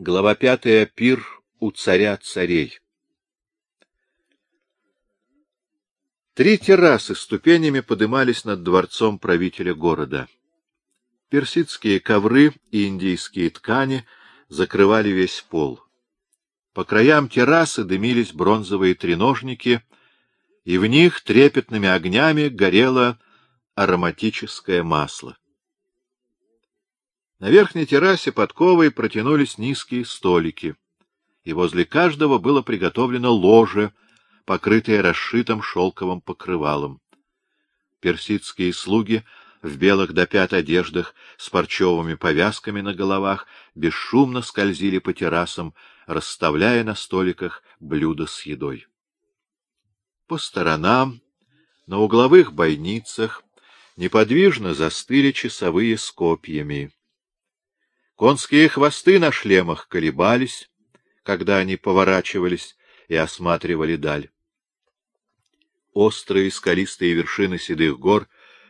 Глава пятая. Пир у царя царей. Три террасы ступенями подымались над дворцом правителя города. Персидские ковры и индийские ткани закрывали весь пол. По краям террасы дымились бронзовые треножники, и в них трепетными огнями горело ароматическое масло. На верхней террасе подковой протянулись низкие столики, и возле каждого было приготовлено ложе, покрытое расшитым шелковым покрывалом. Персидские слуги в белых до пят одеждах с парчевыми повязками на головах бесшумно скользили по террасам, расставляя на столиках блюда с едой. По сторонам, на угловых бойницах, неподвижно застыли часовые с копьями. Конские хвосты на шлемах колебались, когда они поворачивались и осматривали даль. Острые скалистые вершины седых гор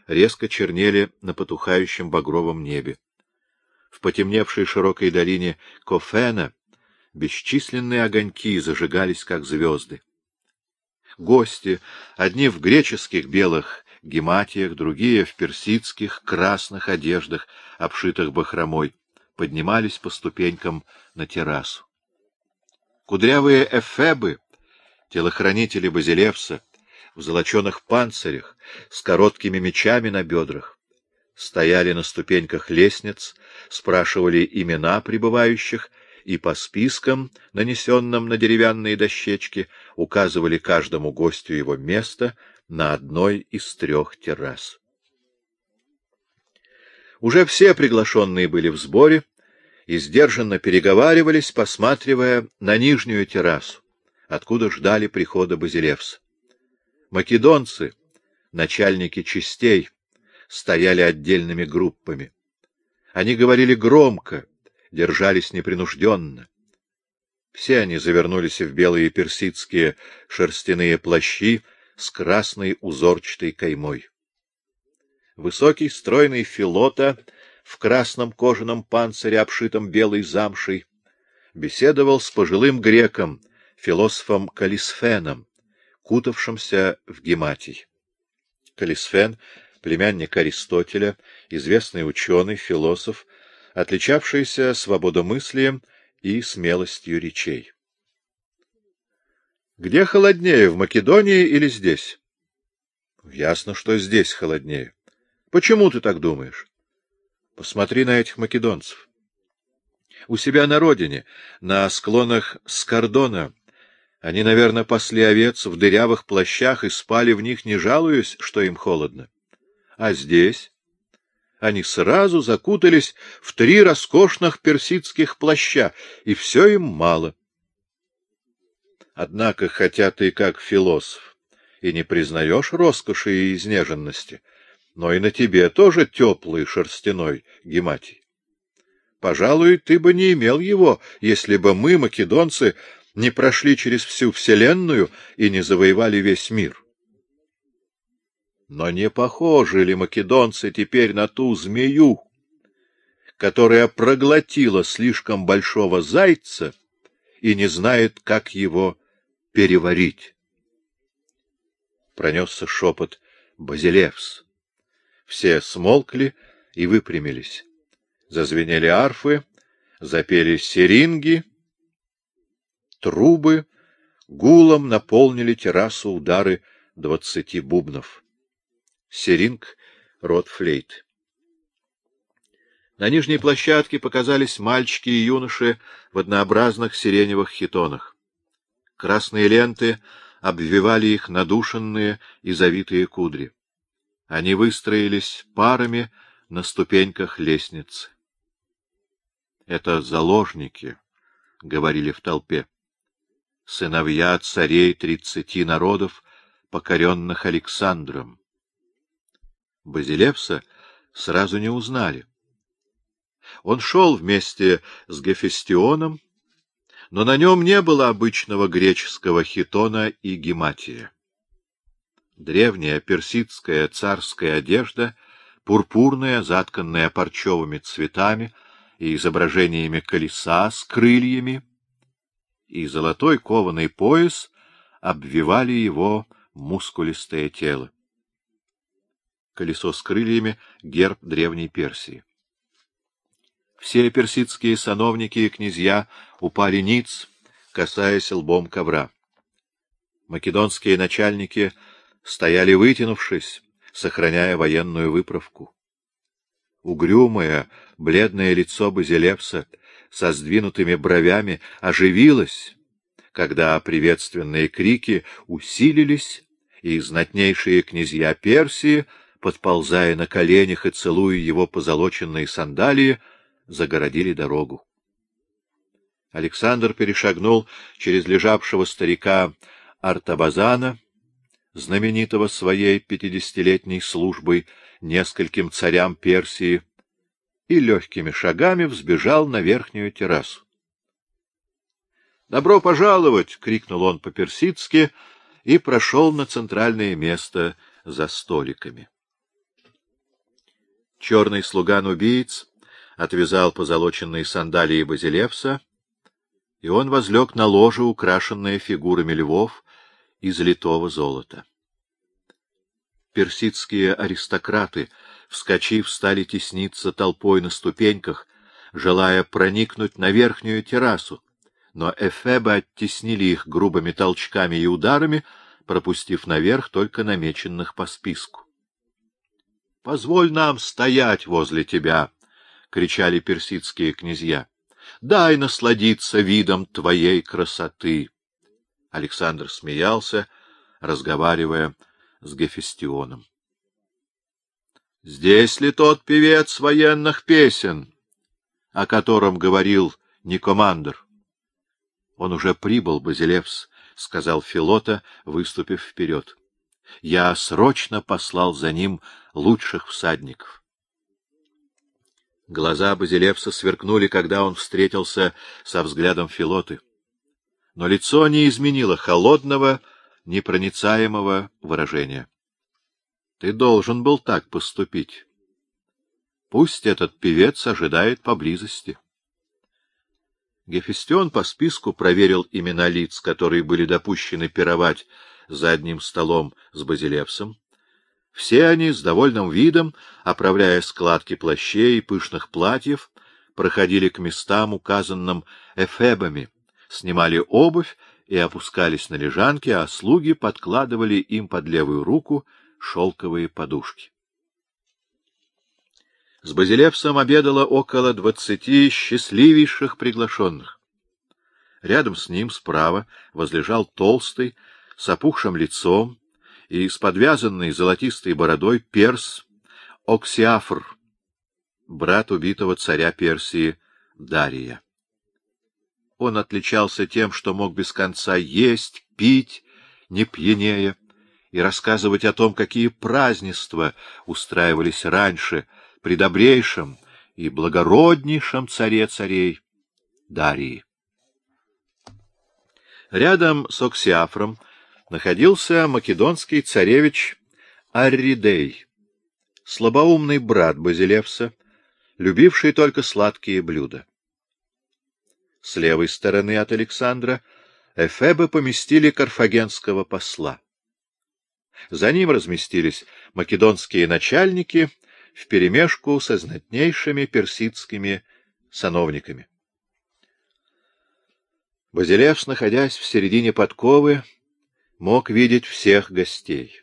резко чернели на потухающем багровом небе. В потемневшей широкой долине Кофена бесчисленные огоньки зажигались, как звезды. Гости, одни в греческих белых гематиях, другие в персидских красных одеждах, обшитых бахромой, поднимались по ступенькам на террасу. Кудрявые эфебы, телохранители Базилевса, в золоченых панцирях, с короткими мечами на бедрах, стояли на ступеньках лестниц, спрашивали имена прибывающих и по спискам, нанесенным на деревянные дощечки, указывали каждому гостю его место на одной из трех террас. Уже все приглашенные были в сборе и сдержанно переговаривались, посматривая на нижнюю террасу, откуда ждали прихода Базилевса. Македонцы, начальники частей, стояли отдельными группами. Они говорили громко, держались непринужденно. Все они завернулись в белые персидские шерстяные плащи с красной узорчатой каймой. Высокий, стройный филота в красном кожаном панцире, обшитом белой замшей, беседовал с пожилым греком, философом Калисфеном, кутавшимся в гематий. Калисфен, племянник Аристотеля, известный ученый, философ, отличавшийся свободомыслием и смелостью речей. Где холоднее, в Македонии или здесь? Ясно, что здесь холоднее. Почему ты так думаешь? Посмотри на этих македонцев. У себя на родине, на склонах Скордона, они, наверное, пасли овец в дырявых плащах и спали в них, не жалуясь, что им холодно. А здесь они сразу закутались в три роскошных персидских плаща, и все им мало. Однако, хотя ты как философ и не признаешь роскоши и изнеженности, — но и на тебе тоже теплый шерстяной гематий. Пожалуй, ты бы не имел его, если бы мы, македонцы, не прошли через всю вселенную и не завоевали весь мир. Но не похожи ли македонцы теперь на ту змею, которая проглотила слишком большого зайца и не знает, как его переварить? Пронесся шепот Базилевс. Все смолкли и выпрямились. Зазвенели арфы, запели серинги, трубы, гулом наполнили террасу удары двадцати бубнов. Серинг — рот флейт. На нижней площадке показались мальчики и юноши в однообразных сиреневых хитонах. Красные ленты обвивали их надушенные и завитые кудри. Они выстроились парами на ступеньках лестницы. — Это заложники, — говорили в толпе, — сыновья царей тридцати народов, покоренных Александром. Базилевса сразу не узнали. Он шел вместе с Гефестионом, но на нем не было обычного греческого хитона и гематия. Древняя персидская царская одежда, пурпурная, затканная парчевыми цветами и изображениями колеса с крыльями, и золотой кованый пояс обвивали его мускулистое тело. Колесо с крыльями — герб древней Персии. Все персидские сановники и князья упали ниц, касаясь лбом ковра. Македонские начальники стояли вытянувшись, сохраняя военную выправку. Угрюмое, бледное лицо Базилевса со сдвинутыми бровями оживилось, когда приветственные крики усилились, и знатнейшие князья Персии, подползая на коленях и целуя его позолоченные сандалии, загородили дорогу. Александр перешагнул через лежавшего старика Артабазана, знаменитого своей пятидесятилетней службой нескольким царям Персии, и легкими шагами взбежал на верхнюю террасу. «Добро пожаловать!» — крикнул он по-персидски и прошел на центральное место за столиками. Черный слуган-убийц отвязал позолоченные сандалии Базилевса, и он возлег на ложе, украшенное фигурами львов из литого золота. Персидские аристократы, вскочив, стали тесниться толпой на ступеньках, желая проникнуть на верхнюю террасу, но эфебы оттеснили их грубыми толчками и ударами, пропустив наверх только намеченных по списку. — Позволь нам стоять возле тебя! — кричали персидские князья. — Дай насладиться видом твоей красоты! Александр смеялся, разговаривая с Гефестионом. — Здесь ли тот певец военных песен, о котором говорил Никомандр? Он уже прибыл, Базилевс, — сказал Филота, выступив вперед. Я срочно послал за ним лучших всадников. Глаза Базилевса сверкнули, когда он встретился со взглядом Филоты. Но лицо не изменило холодного, непроницаемого выражения. Ты должен был так поступить. Пусть этот певец ожидает поблизости. Гефестион по списку проверил имена лиц, которые были допущены пировать за одним столом с Базилевсом. Все они с довольным видом, оправляя складки плащей и пышных платьев, проходили к местам, указанным эфебами, снимали обувь и опускались на лежанки, а слуги подкладывали им под левую руку шелковые подушки. С Базилевсом обедало около двадцати счастливейших приглашенных. Рядом с ним справа возлежал толстый, с опухшим лицом и с подвязанной золотистой бородой перс Оксиафр, брат убитого царя Персии Дария. Он отличался тем, что мог без конца есть, пить, не пьянея, и рассказывать о том, какие празднества устраивались раньше — при добрейшем и благороднейшем царе царей Дарии. Рядом с Оксиафром находился македонский царевич Арридей, слабоумный брат Базилевса, любивший только сладкие блюда. С левой стороны от Александра Эфебы поместили карфагенского посла. За ним разместились македонские начальники — вперемешку со знатнейшими персидскими сановниками. Базилевс, находясь в середине подковы, мог видеть всех гостей.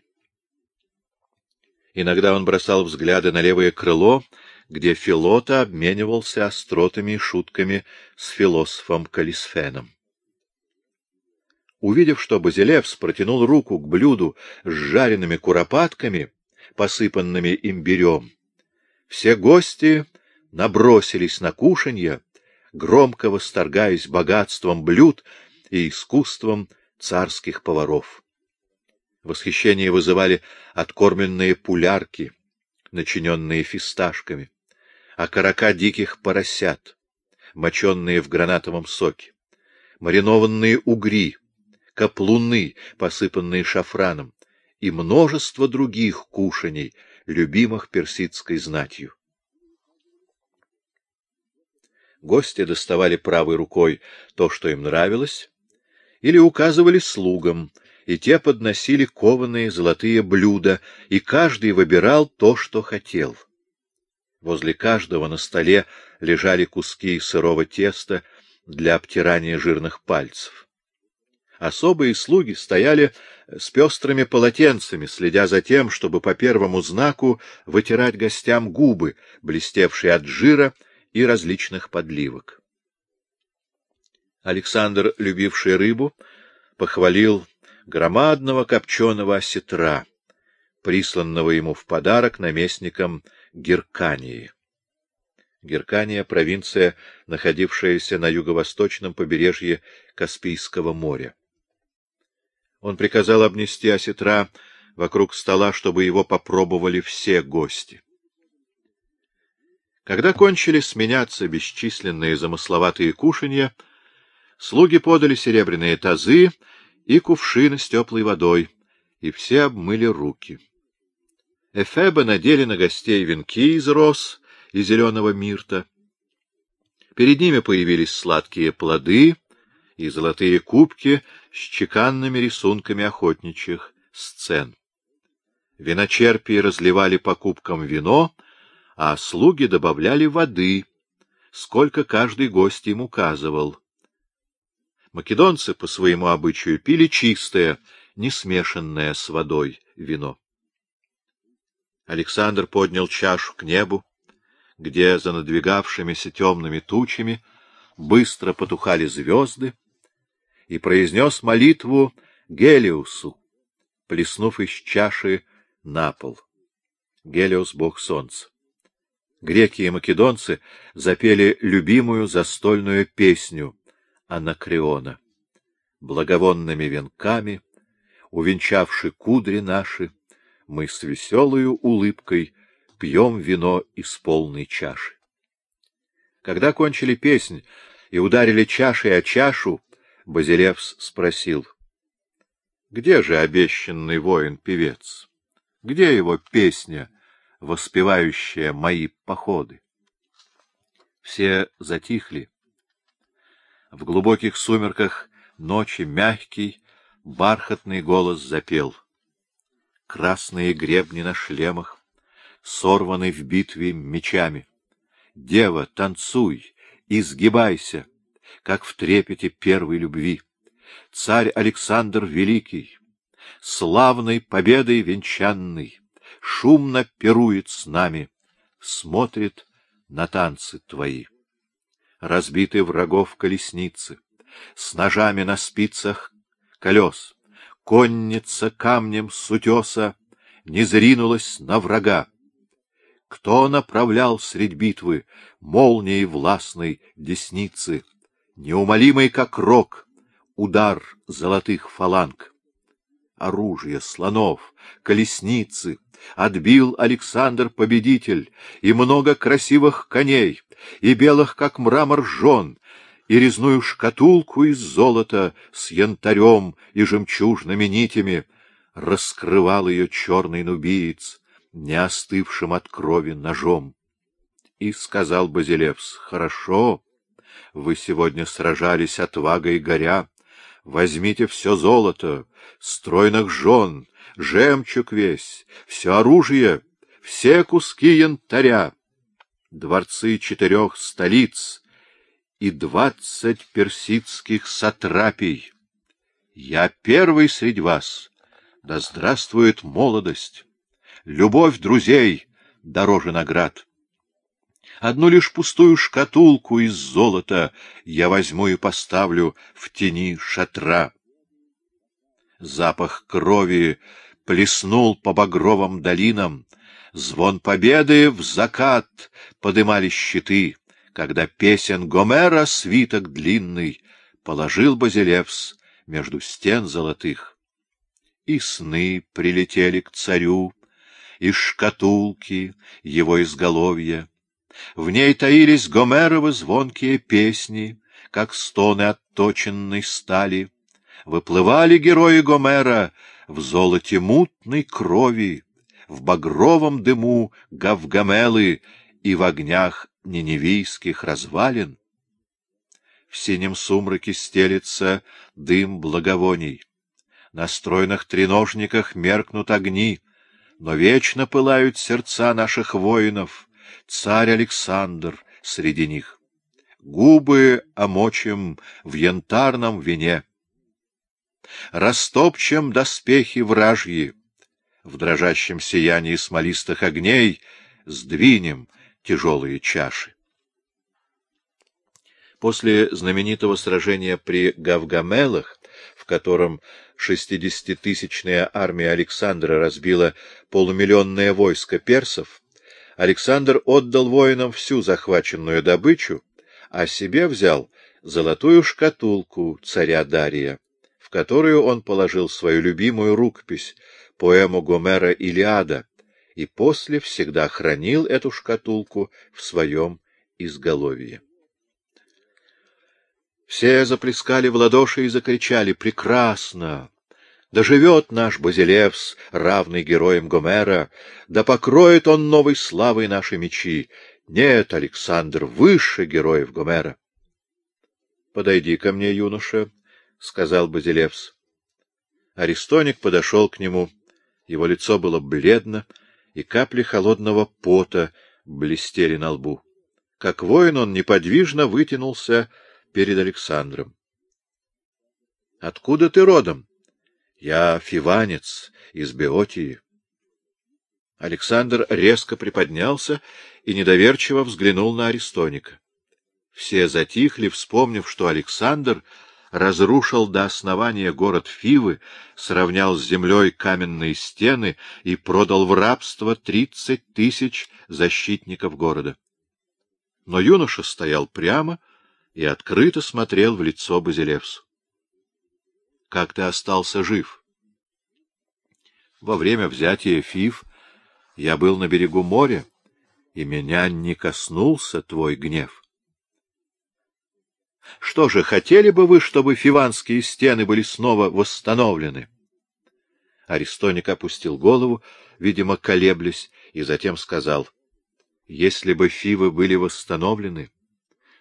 Иногда он бросал взгляды на левое крыло, где Филота обменивался остротами и шутками с философом Калисфеном. Увидев, что Базилевс протянул руку к блюду с жареными куропатками, посыпанными имбирем, все гости набросились на кушанье, громко восторгаясь богатством блюд и искусством царских поваров. Восхищение вызывали откормленные пулярки, начиненные фисташками, окорока диких поросят, моченные в гранатовом соке, маринованные угри, каплуны, посыпанные шафраном, и множество других кушаний — любимых персидской знатью. Гости доставали правой рукой то, что им нравилось, или указывали слугам, и те подносили кованые золотые блюда, и каждый выбирал то, что хотел. Возле каждого на столе лежали куски сырого теста для обтирания жирных пальцев. Особые слуги стояли с пестрыми полотенцами, следя за тем, чтобы по первому знаку вытирать гостям губы, блестевшие от жира и различных подливок. Александр, любивший рыбу, похвалил громадного копченого осетра, присланного ему в подарок наместником Геркании. Геркания — провинция, находившаяся на юго-восточном побережье Каспийского моря. Он приказал обнести осетра вокруг стола, чтобы его попробовали все гости. Когда кончили сменяться бесчисленные замысловатые кушанья, слуги подали серебряные тазы и кувшины с теплой водой, и все обмыли руки. Эфебы надели на гостей венки из роз и зеленого мирта. Перед ними появились сладкие плоды и золотые кубки с чеканными рисунками охотничьих сцен. Виночерпии разливали по кубкам вино, а слуги добавляли воды, сколько каждый гость им указывал. Македонцы по своему обычаю пили чистое, не смешанное с водой вино. Александр поднял чашу к небу, где за надвигавшимися темными тучами быстро потухали звезды, и произнес молитву Гелиусу, плеснув из чаши на пол. Гелиус — бог солнца. Греки и македонцы запели любимую застольную песню Анакреона. Благовонными венками, увенчавши кудри наши, мы с веселою улыбкой пьем вино из полной чаши. Когда кончили песнь и ударили чашей о чашу, Базилевс спросил, — Где же обещанный воин-певец? Где его песня, воспевающая мои походы? Все затихли. В глубоких сумерках ночи мягкий, бархатный голос запел. Красные гребни на шлемах, сорваны в битве мечами. Дева, танцуй, изгибайся! как в трепете первой любви. Царь Александр Великий, славной победой венчанный, шумно пирует с нами, смотрит на танцы твои. Разбиты врагов колесницы, с ножами на спицах колес, конница камнем с утеса не зринулась на врага. Кто направлял средь битвы молнией властной десницы? неумолимый как рок, удар золотых фаланг. Оружие, слонов, колесницы отбил Александр Победитель, и много красивых коней, и белых, как мрамор, жен, и резную шкатулку из золота с янтарем и жемчужными нитями. Раскрывал ее черный нубиец, не остывшим от крови ножом. И сказал Базилевс, — Хорошо, вы сегодня сражались отвагой горя. Возьмите все золото, стройных жен, жемчуг весь, все оружие, все куски янтаря, дворцы четырех столиц и двадцать персидских сатрапий. Я первый среди вас. Да здравствует молодость! Любовь друзей дороже наград. Одну лишь пустую шкатулку из золота я возьму и поставлю в тени шатра. Запах крови плеснул по багровым долинам, звон победы в закат подымали щиты, когда песен Гомера свиток длинный положил Базилевс между стен золотых. И сны прилетели к царю, и шкатулки его изголовья, в ней таились Гомеровы звонкие песни, как стоны отточенной стали. Выплывали герои Гомера в золоте мутной крови, в багровом дыму Гавгамелы и в огнях неневийских развалин. в синем сумраке стелится дым благовоний. На стройных треножниках меркнут огни, но вечно пылают сердца наших воинов, царь Александр среди них. Губы омочим в янтарном вине. Растопчем доспехи вражьи, в дрожащем сиянии смолистых огней сдвинем тяжелые чаши. После знаменитого сражения при Гавгамелах, в котором шестидесятитысячная армия Александра разбила полумиллионное войско персов, Александр отдал воинам всю захваченную добычу, а себе взял золотую шкатулку царя Дария, в которую он положил свою любимую рукопись, поэму Гомера «Илиада», и после всегда хранил эту шкатулку в своем изголовье. Все заплескали в ладоши и закричали «Прекрасно! Да живет наш Базилевс, равный героям Гомера! Да покроет он новой славой наши мечи! Нет, Александр, выше героев Гомера!» «Подойди ко мне, юноша», — сказал Базилевс. Аристоник подошел к нему. Его лицо было бледно, и капли холодного пота блестели на лбу. Как воин он неподвижно вытянулся перед Александром. — Откуда ты родом? — Я фиванец из Беотии. Александр резко приподнялся и недоверчиво взглянул на Аристоника. Все затихли, вспомнив, что Александр разрушил до основания город Фивы, сравнял с землей каменные стены и продал в рабство тридцать тысяч защитников города. Но юноша стоял прямо, и открыто смотрел в лицо Базилевсу. — Как ты остался жив? — Во время взятия Фив я был на берегу моря, и меня не коснулся твой гнев. — Что же, хотели бы вы, чтобы фиванские стены были снова восстановлены? Аристоник опустил голову, видимо, колеблясь, и затем сказал, — Если бы Фивы были восстановлены,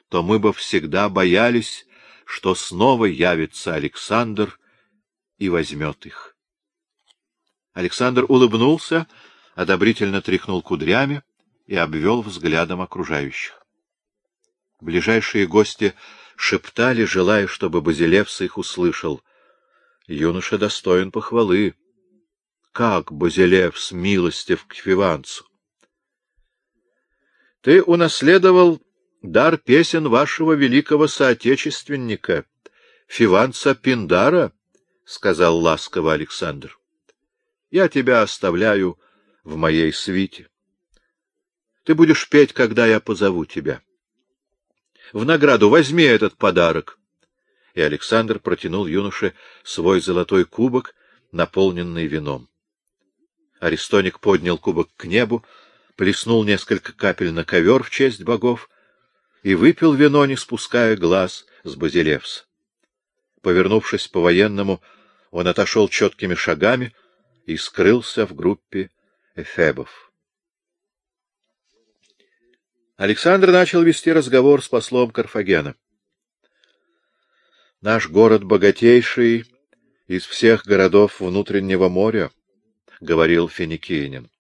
то мы бы всегда боялись, что снова явится Александр и возьмет их. Александр улыбнулся, одобрительно тряхнул кудрями и обвел взглядом окружающих. Ближайшие гости шептали, желая, чтобы Базилевс их услышал. Юноша достоин похвалы. Как Базилевс милостив к фиванцу! Ты унаследовал дар песен вашего великого соотечественника, Фиванца Пиндара, — сказал ласково Александр. — Я тебя оставляю в моей свите. Ты будешь петь, когда я позову тебя. В награду возьми этот подарок. И Александр протянул юноше свой золотой кубок, наполненный вином. Аристоник поднял кубок к небу, плеснул несколько капель на ковер в честь богов и выпил вино, не спуская глаз с Базилевса. Повернувшись по-военному, он отошел четкими шагами и скрылся в группе эфебов. Александр начал вести разговор с послом Карфагена. «Наш город богатейший из всех городов внутреннего моря», — говорил финикиянин.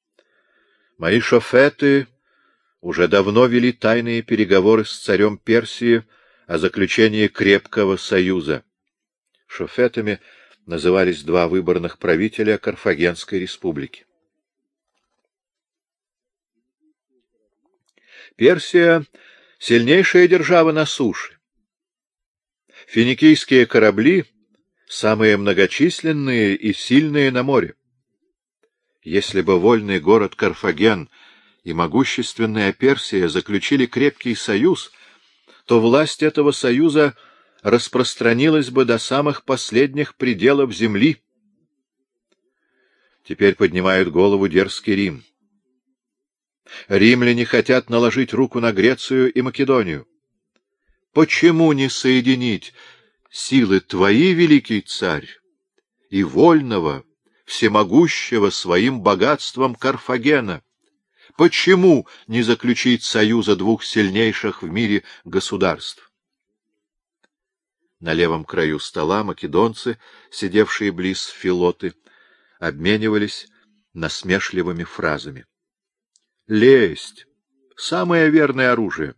«Мои шофеты уже давно вели тайные переговоры с царем Персии о заключении крепкого союза. Шофетами назывались два выборных правителя Карфагенской республики. Персия — сильнейшая держава на суше. Финикийские корабли — самые многочисленные и сильные на море. Если бы вольный город Карфаген — и могущественная Персия заключили крепкий союз, то власть этого союза распространилась бы до самых последних пределов земли. Теперь поднимают голову дерзкий Рим. Римляне хотят наложить руку на Грецию и Македонию. Почему не соединить силы твои, великий царь, и вольного, всемогущего своим богатством Карфагена? Почему не заключить союза двух сильнейших в мире государств? На левом краю стола македонцы, сидевшие близ филоты, обменивались насмешливыми фразами. Лесть — самое верное оружие.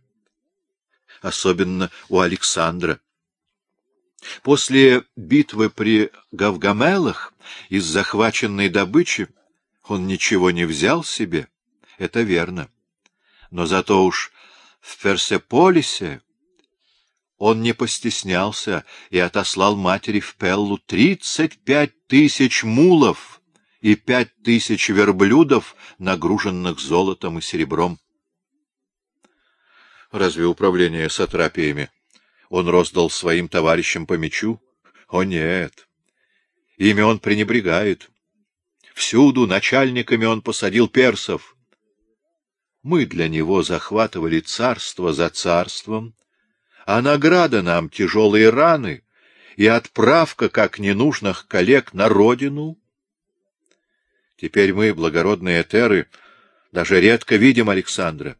Особенно у Александра. После битвы при Гавгамелах из захваченной добычи он ничего не взял себе, это верно. Но зато уж в Персеполисе он не постеснялся и отослал матери в Пеллу тридцать пять тысяч мулов и пять тысяч верблюдов, нагруженных золотом и серебром. Разве управление сатрапиями он роздал своим товарищам по мечу? О, нет! Ими он пренебрегает. Всюду начальниками он посадил персов. Мы для него захватывали царство за царством, а награда нам — тяжелые раны и отправка, как ненужных коллег, на родину. Теперь мы, благородные этеры, даже редко видим Александра,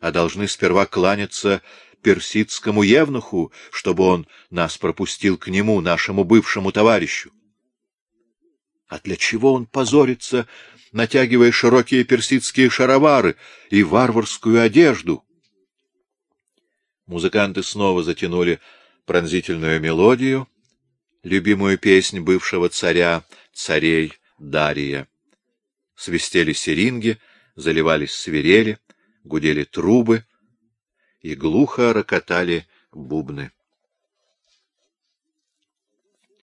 а должны сперва кланяться персидскому евнуху, чтобы он нас пропустил к нему, нашему бывшему товарищу. А для чего он позорится, натягивая широкие персидские шаровары и варварскую одежду? Музыканты снова затянули пронзительную мелодию, любимую песнь бывшего царя, царей Дария. Свистели серинги, заливались свирели, гудели трубы и глухо рокотали бубны.